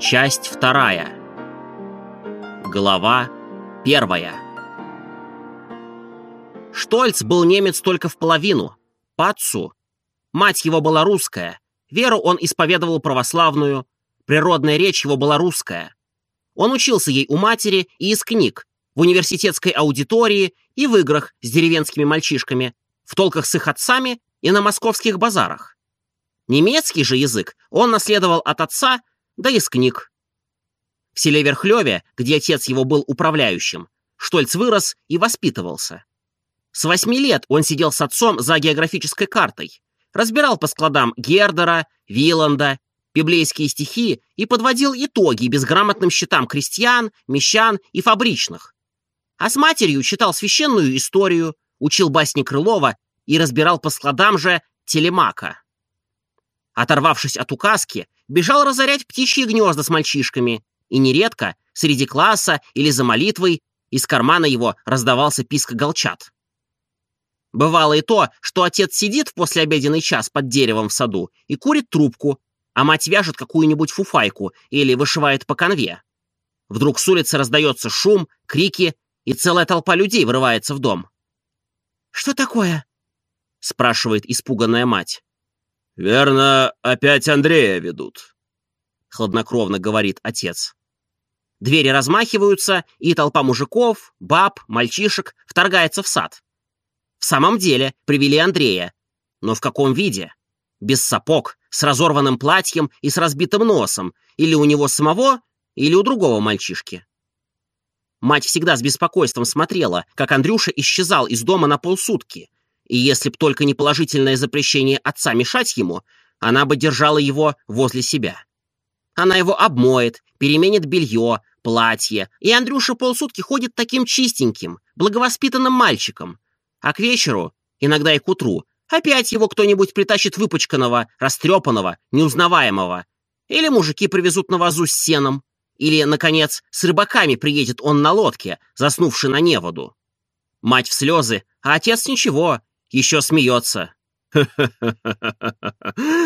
Часть вторая. Глава первая. Штольц был немец только в половину, по. Мать его была русская, веру он исповедовал православную, природная речь его была русская. Он учился ей у матери и из книг, в университетской аудитории и в играх с деревенскими мальчишками, в толках с их отцами и на московских базарах. Немецкий же язык он наследовал от отца, да из книг. В селе Верхлёве, где отец его был управляющим, Штольц вырос и воспитывался. С восьми лет он сидел с отцом за географической картой, разбирал по складам Гердера, Виланда, библейские стихи и подводил итоги безграмотным счетам крестьян, мещан и фабричных. А с матерью читал священную историю, учил басни Крылова и разбирал по складам же телемака. Оторвавшись от указки, бежал разорять птичьи гнезда с мальчишками, и нередко, среди класса или за молитвой, из кармана его раздавался писк голчат. Бывало и то, что отец сидит в послеобеденный час под деревом в саду и курит трубку, а мать вяжет какую-нибудь фуфайку или вышивает по конве. Вдруг с улицы раздается шум, крики, и целая толпа людей врывается в дом. «Что такое?» — спрашивает испуганная мать. «Верно, опять Андрея ведут», — хладнокровно говорит отец. Двери размахиваются, и толпа мужиков, баб, мальчишек вторгается в сад. В самом деле привели Андрея. Но в каком виде? Без сапог, с разорванным платьем и с разбитым носом, или у него самого, или у другого мальчишки. Мать всегда с беспокойством смотрела, как Андрюша исчезал из дома на полсутки, и если б только не положительное запрещение отца мешать ему, она бы держала его возле себя. Она его обмоет, переменит белье, платье, и Андрюша полсутки ходит таким чистеньким, благовоспитанным мальчиком. А к вечеру, иногда и к утру, опять его кто-нибудь притащит выпачканного, растрепанного, неузнаваемого. Или мужики привезут на вазу с сеном. Или, наконец, с рыбаками приедет он на лодке, заснувший на неводу. Мать в слезы, а отец ничего, еще смеется.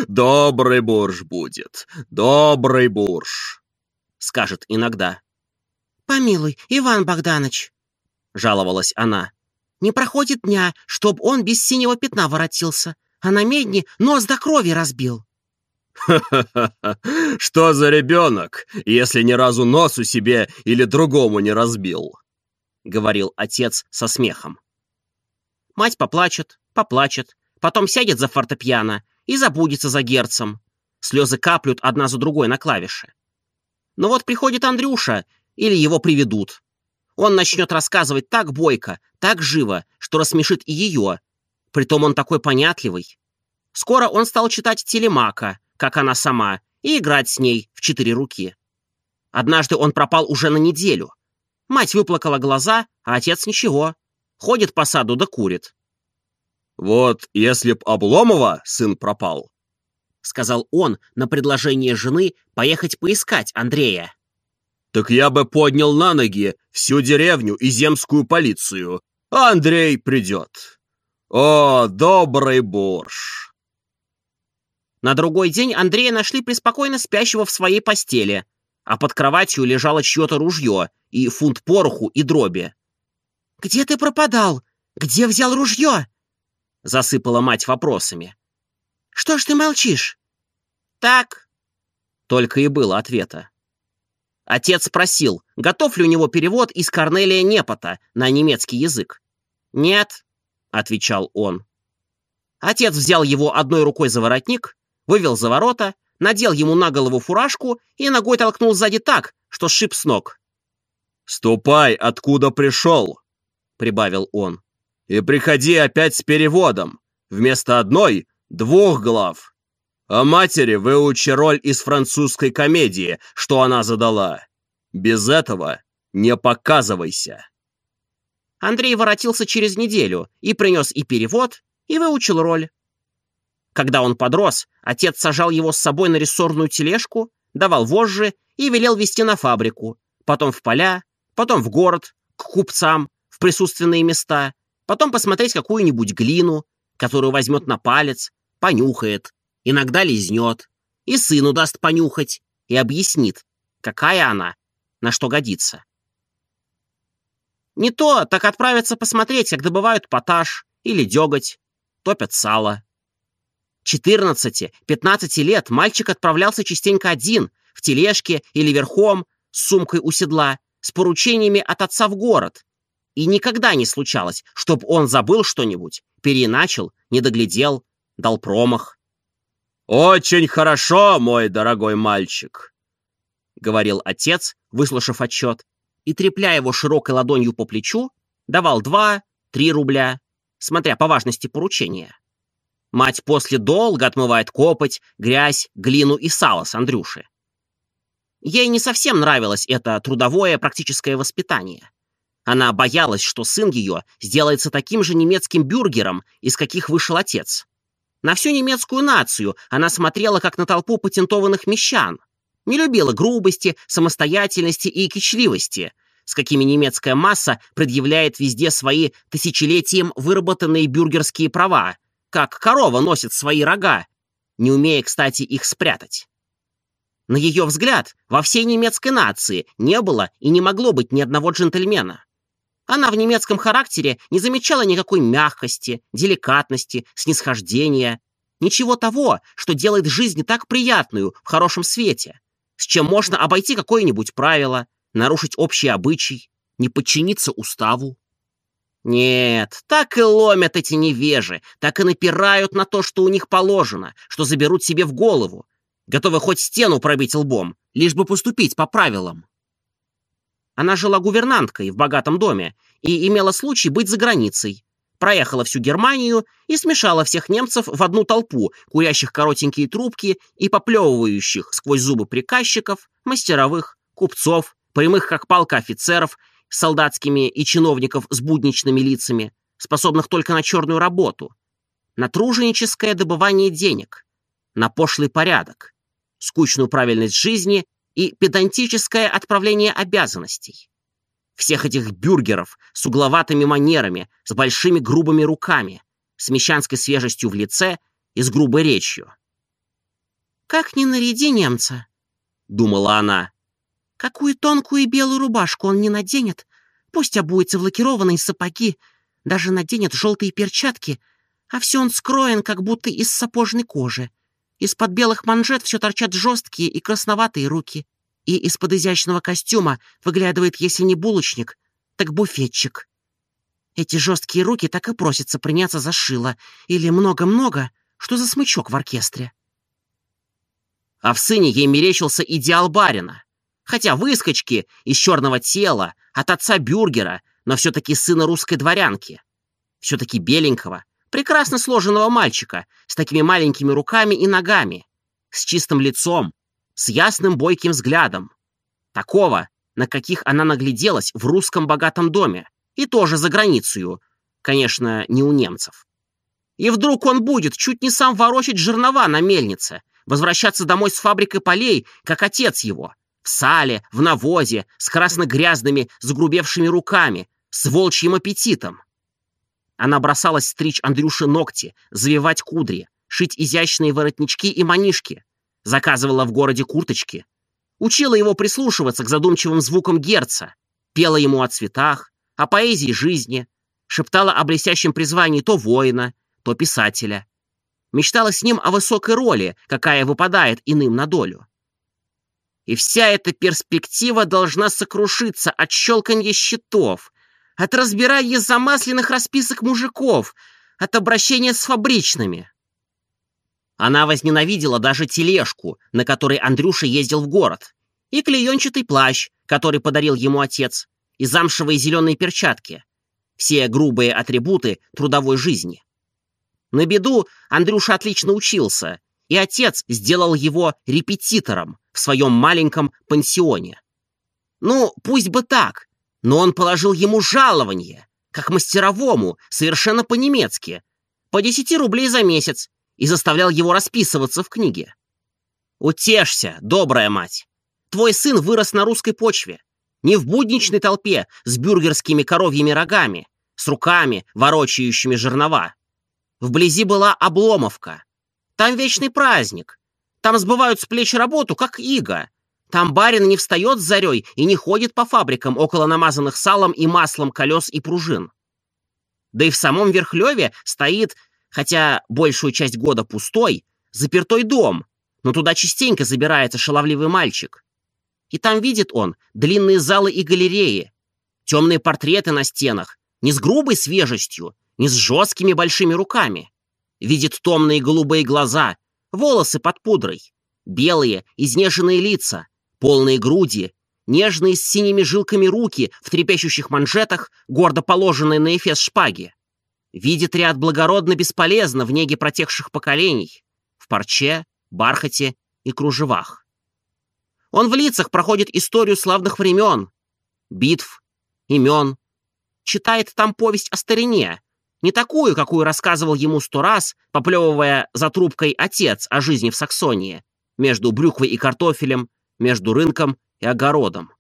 «Добрый бурж будет, добрый бурж», — скажет иногда. «Помилуй, Иван Богданович», — жаловалась она, — «не проходит дня, чтоб он без синего пятна воротился, а на медне нос до крови разбил». «Ха-ха-ха! Что за ребенок, если ни разу носу себе или другому не разбил?» — говорил отец со смехом. Мать поплачет, поплачет, потом сядет за фортепиано и забудется за герцем. Слезы каплют одна за другой на клавиши. Но вот приходит Андрюша, или его приведут. Он начнет рассказывать так бойко, так живо, что рассмешит и ее. Притом он такой понятливый. Скоро он стал читать телемака, как она сама, и играть с ней в четыре руки. Однажды он пропал уже на неделю. Мать выплакала глаза, а отец ничего. Ходит по саду да курит. «Вот если б Обломова сын пропал», — сказал он на предложение жены поехать поискать Андрея. «Так я бы поднял на ноги всю деревню и земскую полицию, а Андрей придет. О, добрый борщ!» На другой день Андрея нашли преспокойно спящего в своей постели, а под кроватью лежало чье-то ружье и фунт пороху и дроби. «Где ты пропадал? Где взял ружье?» Засыпала мать вопросами. «Что ж ты молчишь?» «Так», — только и было ответа. Отец спросил, готов ли у него перевод из Корнелия Непота на немецкий язык. «Нет», — отвечал он. Отец взял его одной рукой за воротник, вывел за ворота, надел ему на голову фуражку и ногой толкнул сзади так, что сшиб с ног. «Ступай, откуда пришел!» — прибавил он. «И приходи опять с переводом. Вместо одной — двух глав. А матери выучи роль из французской комедии, что она задала. Без этого не показывайся». Андрей воротился через неделю и принес и перевод, и выучил роль. Когда он подрос, отец сажал его с собой на рессорную тележку, давал вожжи и велел везти на фабрику, потом в поля, потом в город, к купцам, в присутственные места, потом посмотреть какую-нибудь глину, которую возьмет на палец, понюхает, иногда лизнет, И сыну даст понюхать, и объяснит, какая она, на что годится. Не то, так отправиться посмотреть, как добывают поташ или деготь, топят сало. 14-15 лет мальчик отправлялся частенько один, в тележке или верхом, с сумкой у седла, с поручениями от отца в город. И никогда не случалось, чтобы он забыл что-нибудь, переначал, не доглядел, дал промах. «Очень хорошо, мой дорогой мальчик», — говорил отец, выслушав отчет, и, трепляя его широкой ладонью по плечу, давал два, три рубля, смотря по важности поручения. Мать после долго отмывает копоть, грязь, глину и сало с Андрюши. Ей не совсем нравилось это трудовое практическое воспитание. Она боялась, что сын ее сделается таким же немецким бюргером, из каких вышел отец. На всю немецкую нацию она смотрела, как на толпу патентованных мещан. Не любила грубости, самостоятельности и кичливости, с какими немецкая масса предъявляет везде свои тысячелетием выработанные бюргерские права, как корова носит свои рога, не умея, кстати, их спрятать. На ее взгляд, во всей немецкой нации не было и не могло быть ни одного джентльмена. Она в немецком характере не замечала никакой мягкости, деликатности, снисхождения, ничего того, что делает жизнь так приятную в хорошем свете, с чем можно обойти какое-нибудь правило, нарушить общий обычай, не подчиниться уставу. Нет, так и ломят эти невежи, так и напирают на то, что у них положено, что заберут себе в голову, готовы хоть стену пробить лбом, лишь бы поступить по правилам. Она жила гувернанткой в богатом доме и имела случай быть за границей. Проехала всю Германию и смешала всех немцев в одну толпу, курящих коротенькие трубки и поплевывающих сквозь зубы приказчиков, мастеровых, купцов, прямых как палка офицеров, солдатскими и чиновников с будничными лицами, способных только на черную работу, на труженическое добывание денег, на пошлый порядок, скучную правильность жизни и педантическое отправление обязанностей. Всех этих бюргеров с угловатыми манерами, с большими грубыми руками, с мещанской свежестью в лице и с грубой речью. «Как не наряди немца», — думала она. «Какую тонкую и белую рубашку он не наденет, пусть обуется в лакированные сапоги, даже наденет желтые перчатки, а все он скроен, как будто из сапожной кожи. Из-под белых манжет все торчат жесткие и красноватые руки, и из-под изящного костюма выглядывает, если не булочник, так буфетчик. Эти жесткие руки так и просятся приняться за шило или много-много, что за смычок в оркестре. А в сыне ей мерещился идеал барина. Хотя выскочки из черного тела, от отца бюргера, но все-таки сына русской дворянки. Все-таки беленького, прекрасно сложенного мальчика с такими маленькими руками и ногами, с чистым лицом, с ясным бойким взглядом. Такого, на каких она нагляделась в русском богатом доме, и тоже за границей, конечно, не у немцев. И вдруг он будет чуть не сам ворочать жернова на мельнице, возвращаться домой с фабрикой полей, как отец его, в сале, в навозе, с красно-грязными, сгрубевшими руками, с волчьим аппетитом. Она бросалась стричь Андрюше ногти, завивать кудри, шить изящные воротнички и манишки. Заказывала в городе курточки. Учила его прислушиваться к задумчивым звукам герца. Пела ему о цветах, о поэзии жизни. Шептала о блестящем призвании то воина, то писателя. Мечтала с ним о высокой роли, какая выпадает иным на долю. И вся эта перспектива должна сокрушиться от щелканья щитов, от разбирания замасленных расписок мужиков, от обращения с фабричными. Она возненавидела даже тележку, на которой Андрюша ездил в город, и клеенчатый плащ, который подарил ему отец, и замшевые зеленые перчатки. Все грубые атрибуты трудовой жизни. На беду Андрюша отлично учился, и отец сделал его репетитором в своем маленьком пансионе. Ну, пусть бы так, но он положил ему жалование, как мастеровому, совершенно по-немецки, по 10 рублей за месяц, и заставлял его расписываться в книге. Утешься, добрая мать. Твой сын вырос на русской почве, не в будничной толпе с бюргерскими коровьими рогами, с руками, ворочающими жернова. Вблизи была Обломовка. Там вечный праздник. Там сбывают с плеч работу, как иго. Там барин не встает с зарей и не ходит по фабрикам около намазанных салом и маслом колес и пружин. Да и в самом Верхлеве стоит, хотя большую часть года пустой, запертой дом, но туда частенько забирается шаловливый мальчик. И там видит он длинные залы и галереи, темные портреты на стенах, не с грубой свежестью, не с жесткими большими руками. Видит томные голубые глаза, волосы под пудрой, белые, изнеженные лица, полные груди, нежные с синими жилками руки в трепещущих манжетах, гордо положенные на эфес шпаги. Видит ряд благородно бесполезно в неге протекших поколений, в парче, бархате и кружевах. Он в лицах проходит историю славных времен, битв, имен, читает там повесть о старине, не такую, какую рассказывал ему сто раз, поплевывая за трубкой отец о жизни в Саксонии, между брюквой и картофелем, между рынком и огородом.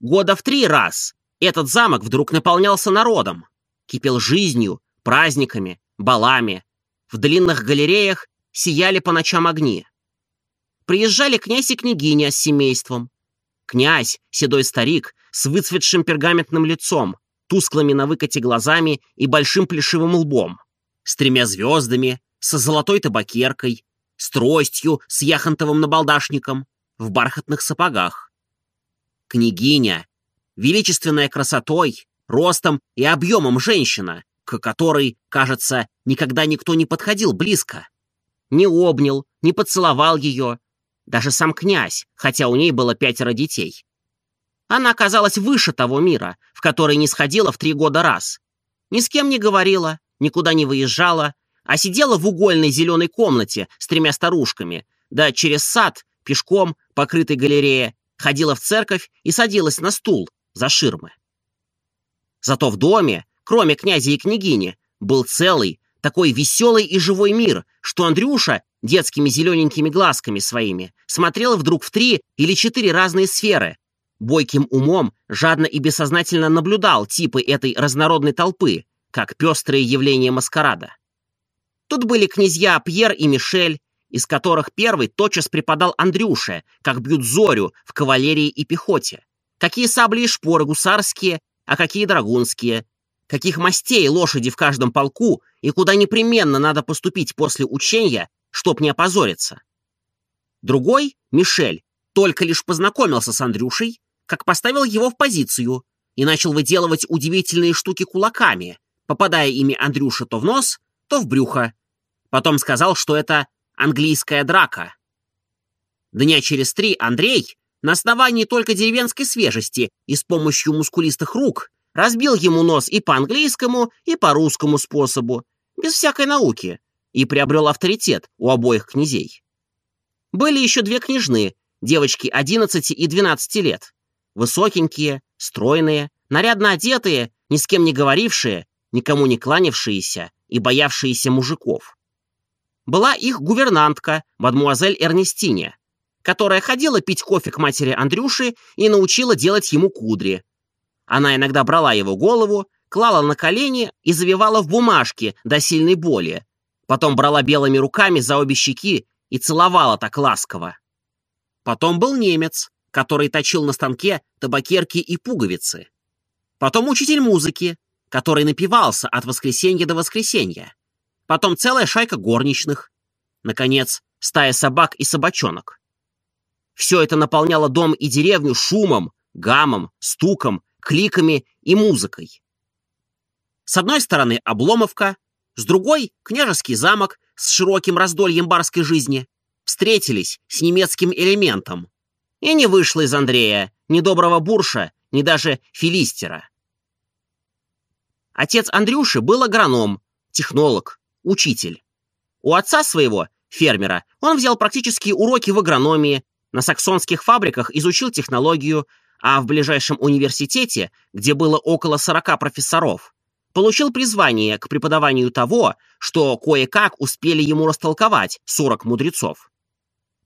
Года в три раз этот замок вдруг наполнялся народом, кипел жизнью, праздниками, балами. В длинных галереях сияли по ночам огни. Приезжали князь и княгиня с семейством. Князь, седой старик, с выцветшим пергаментным лицом, тусклыми на выкате глазами и большим плешивым лбом, с тремя звездами, со золотой табакеркой, с тростью, с яхонтовым набалдашником, в бархатных сапогах. Княгиня, величественная красотой, ростом и объемом женщина, к которой, кажется, никогда никто не подходил близко. Не обнял, не поцеловал ее. Даже сам князь, хотя у ней было пятеро детей. Она оказалась выше того мира, в который не сходила в три года раз. Ни с кем не говорила, никуда не выезжала, а сидела в угольной зеленой комнате с тремя старушками, да через сад, пешком, покрытой галерее, ходила в церковь и садилась на стул за ширмы. Зато в доме, кроме князя и княгини, был целый, такой веселый и живой мир, что Андрюша детскими зелененькими глазками своими смотрел вдруг в три или четыре разные сферы, бойким умом жадно и бессознательно наблюдал типы этой разнородной толпы, как пестрые явления маскарада. Тут были князья Пьер и Мишель, из которых первый тотчас преподал Андрюше, как бьют зорю в кавалерии и пехоте. Какие сабли и шпоры гусарские, а какие драгунские. Каких мастей лошади в каждом полку и куда непременно надо поступить после учения, чтоб не опозориться. Другой, Мишель, только лишь познакомился с Андрюшей, как поставил его в позицию и начал выделывать удивительные штуки кулаками, попадая ими Андрюше то в нос, то в брюхо. Потом сказал, что это английская драка. Дня через три Андрей, на основании только деревенской свежести и с помощью мускулистых рук, разбил ему нос и по английскому, и по русскому способу, без всякой науки, и приобрел авторитет у обоих князей. Были еще две княжны, девочки 11 и 12 лет. Высокенькие, стройные, нарядно одетые, ни с кем не говорившие, никому не кланявшиеся и боявшиеся мужиков. Была их гувернантка, мадмуазель Эрнестине, которая ходила пить кофе к матери Андрюши и научила делать ему кудри. Она иногда брала его голову, клала на колени и завивала в бумажке до сильной боли. Потом брала белыми руками за обе щеки и целовала так ласково. Потом был немец, который точил на станке табакерки и пуговицы. Потом учитель музыки, который напивался от воскресенья до воскресенья. Потом целая шайка горничных. Наконец, стая собак и собачонок. Все это наполняло дом и деревню шумом, гамом, стуком, кликами и музыкой. С одной стороны Обломовка, с другой — княжеский замок с широким раздольем барской жизни. Встретились с немецким элементом, и не вышло из Андрея ни доброго бурша, ни даже филистера. Отец Андрюши был агроном, технолог, учитель. У отца своего, фермера, он взял практические уроки в агрономии, на саксонских фабриках изучил технологию, а в ближайшем университете, где было около 40 профессоров, получил призвание к преподаванию того, что кое-как успели ему растолковать 40 мудрецов.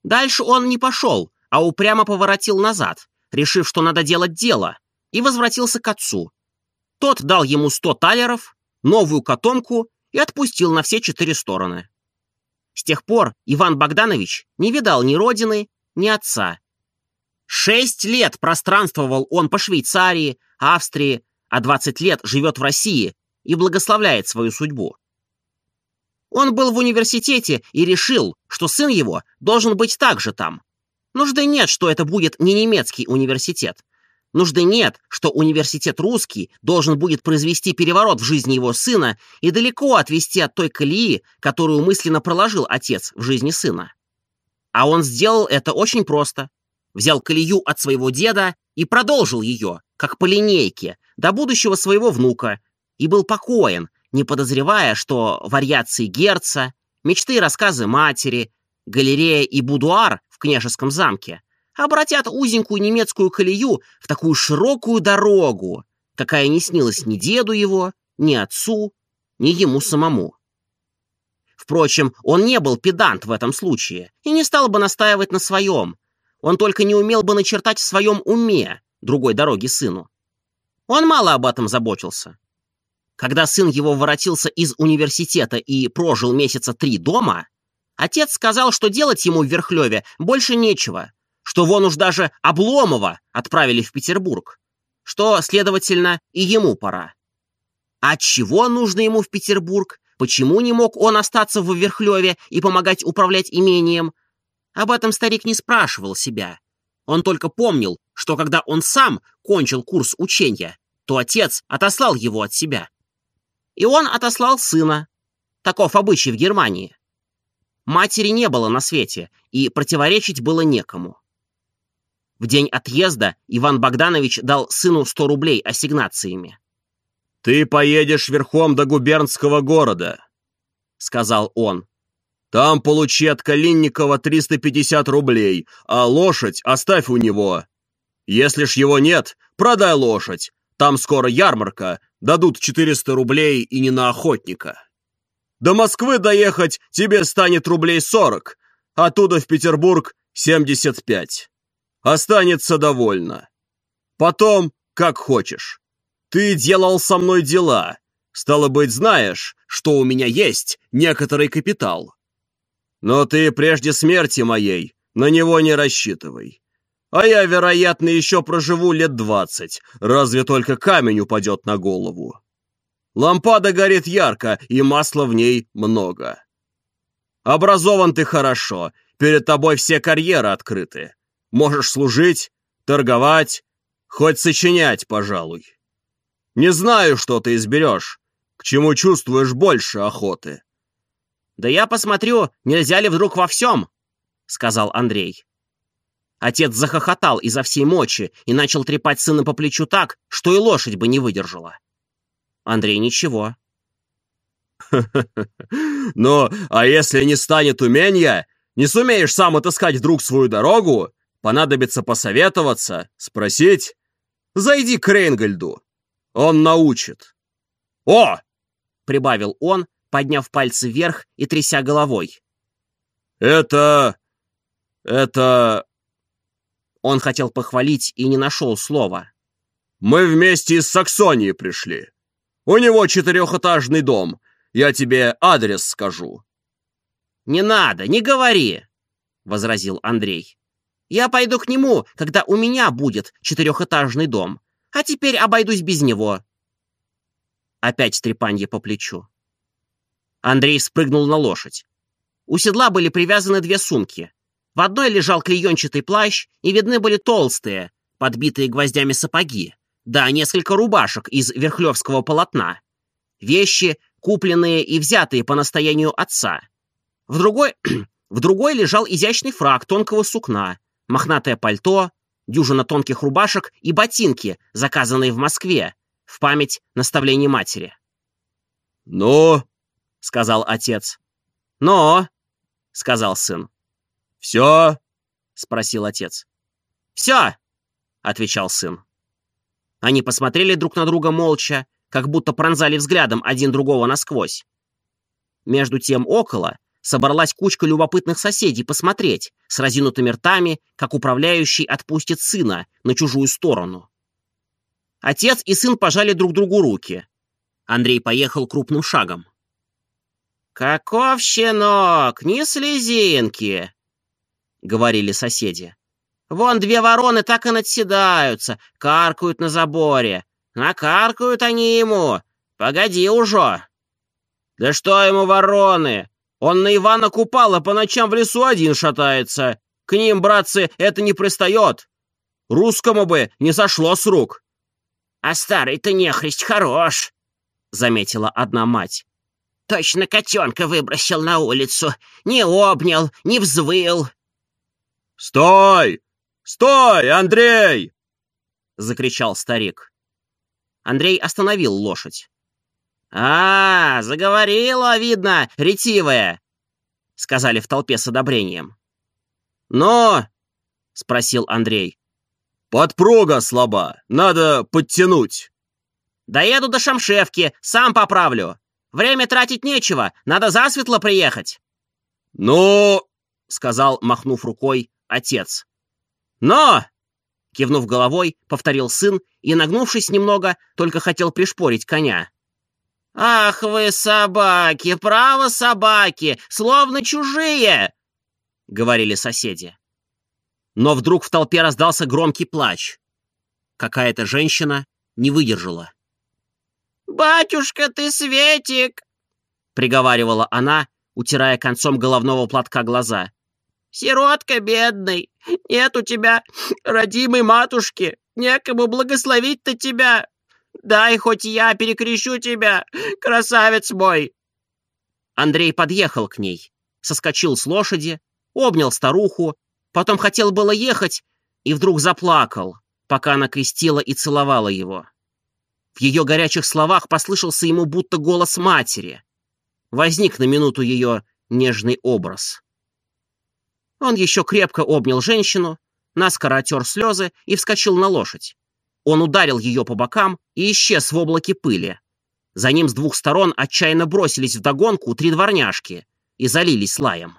Дальше он не пошел, а упрямо поворотил назад, решив, что надо делать дело, и возвратился к отцу. Тот дал ему сто талеров, новую котомку и отпустил на все четыре стороны. С тех пор Иван Богданович не видал ни родины, ни отца. Шесть лет пространствовал он по Швейцарии, Австрии, а 20 лет живет в России и благословляет свою судьбу. Он был в университете и решил, что сын его должен быть также там. Нужды нет, что это будет не немецкий университет. Нужды нет, что университет русский должен будет произвести переворот в жизни его сына и далеко отвести от той колеи, которую мысленно проложил отец в жизни сына. А он сделал это очень просто. Взял колею от своего деда и продолжил ее, как по линейке, до будущего своего внука, и был покоен, не подозревая, что вариации Герца, мечты и рассказы матери, галерея и будуар в княжеском замке обратят узенькую немецкую колею в такую широкую дорогу, какая не снилась ни деду его, ни отцу, ни ему самому. Впрочем, он не был педант в этом случае и не стал бы настаивать на своем. Он только не умел бы начертать в своем уме другой дороги сыну. Он мало об этом заботился. Когда сын его воротился из университета и прожил месяца три дома, отец сказал, что делать ему в Верхлеве больше нечего, что вон уж даже Обломова отправили в Петербург, что, следовательно, и ему пора. А чего нужно ему в Петербург? Почему не мог он остаться в Верхлеве и помогать управлять имением? Об этом старик не спрашивал себя. Он только помнил, что когда он сам кончил курс учения, то отец отослал его от себя. И он отослал сына. Таков обычай в Германии. Матери не было на свете, и противоречить было некому. В день отъезда Иван Богданович дал сыну 100 рублей ассигнациями. «Ты поедешь верхом до губернского города», — сказал он. «Там получи от Калинникова 350 рублей, а лошадь оставь у него. Если ж его нет, продай лошадь. Там скоро ярмарка, Дадут 400 рублей и не на охотника. До Москвы доехать тебе станет рублей 40, оттуда в Петербург 75. Останется довольно. Потом, как хочешь. Ты делал со мной дела. Стало быть, знаешь, что у меня есть некоторый капитал. Но ты прежде смерти моей на него не рассчитывай. А я, вероятно, еще проживу лет двадцать, разве только камень упадет на голову. Лампада горит ярко, и масла в ней много. Образован ты хорошо, перед тобой все карьеры открыты. Можешь служить, торговать, хоть сочинять, пожалуй. Не знаю, что ты изберешь, к чему чувствуешь больше охоты. «Да я посмотрю, нельзя ли вдруг во всем», — сказал Андрей. Отец захохотал изо всей мочи и начал трепать сына по плечу так, что и лошадь бы не выдержала. Андрей ничего. «Ну, а если не станет умения, не сумеешь сам отыскать вдруг свою дорогу, понадобится посоветоваться, спросить, зайди к Рейнгольду, он научит». «О!» — прибавил он, подняв пальцы вверх и тряся головой. «Это... это... Он хотел похвалить и не нашел слова. «Мы вместе из Саксонии пришли. У него четырехэтажный дом. Я тебе адрес скажу». «Не надо, не говори», — возразил Андрей. «Я пойду к нему, когда у меня будет четырехэтажный дом, а теперь обойдусь без него». Опять трепанье по плечу. Андрей спрыгнул на лошадь. У седла были привязаны две сумки. В одной лежал клеенчатый плащ, и видны были толстые, подбитые гвоздями сапоги, да несколько рубашек из верхлевского полотна. Вещи, купленные и взятые по настоянию отца. В другой, в другой лежал изящный фраг тонкого сукна, мохнатое пальто, дюжина тонких рубашек и ботинки, заказанные в Москве, в память наставлений матери. «Ну?» — сказал отец. «Но?» — сказал сын. «Все?» — спросил отец. «Все!» — отвечал сын. Они посмотрели друг на друга молча, как будто пронзали взглядом один другого насквозь. Между тем около собралась кучка любопытных соседей посмотреть, с разинутыми ртами, как управляющий отпустит сына на чужую сторону. Отец и сын пожали друг другу руки. Андрей поехал крупным шагом. «Каков щенок, ни слезинки!» — говорили соседи. «Вон две вороны так и надседаются, каркают на заборе. Накаркают они ему. Погоди уже!» «Да что ему вороны? Он на Ивана Купала по ночам в лесу один шатается. К ним, братцы, это не пристает. Русскому бы не сошло с рук». «А старый-то нехрист хорош», — заметила одна мать. «Точно котенка выбросил на улицу. Не обнял, не взвыл». «Стой! Стой, Андрей!» — закричал старик. Андрей остановил лошадь. «А, заговорила, видно, ретивая», — сказали в толпе с одобрением. «Но?» — спросил Андрей. «Подпруга слаба, надо подтянуть». «Доеду до Шамшевки, сам поправлю. Время тратить нечего, надо засветло приехать». «Ну...» — сказал, махнув рукой, отец. «Но!» — кивнув головой, повторил сын и, нагнувшись немного, только хотел пришпорить коня. «Ах вы, собаки, право собаки, словно чужие!» — говорили соседи. Но вдруг в толпе раздался громкий плач. Какая-то женщина не выдержала. «Батюшка ты, Светик!» — приговаривала она, утирая концом головного платка глаза. «Сиротка бедный, нет у тебя родимой матушки, некому благословить-то тебя. Дай хоть я перекрещу тебя, красавец мой!» Андрей подъехал к ней, соскочил с лошади, обнял старуху Потом хотел было ехать и вдруг заплакал, пока она крестила и целовала его. В ее горячих словах послышался ему будто голос матери. Возник на минуту ее нежный образ. Он еще крепко обнял женщину, наскоро отер слезы и вскочил на лошадь. Он ударил ее по бокам и исчез в облаке пыли. За ним с двух сторон отчаянно бросились вдогонку три дворняжки и залились лаем.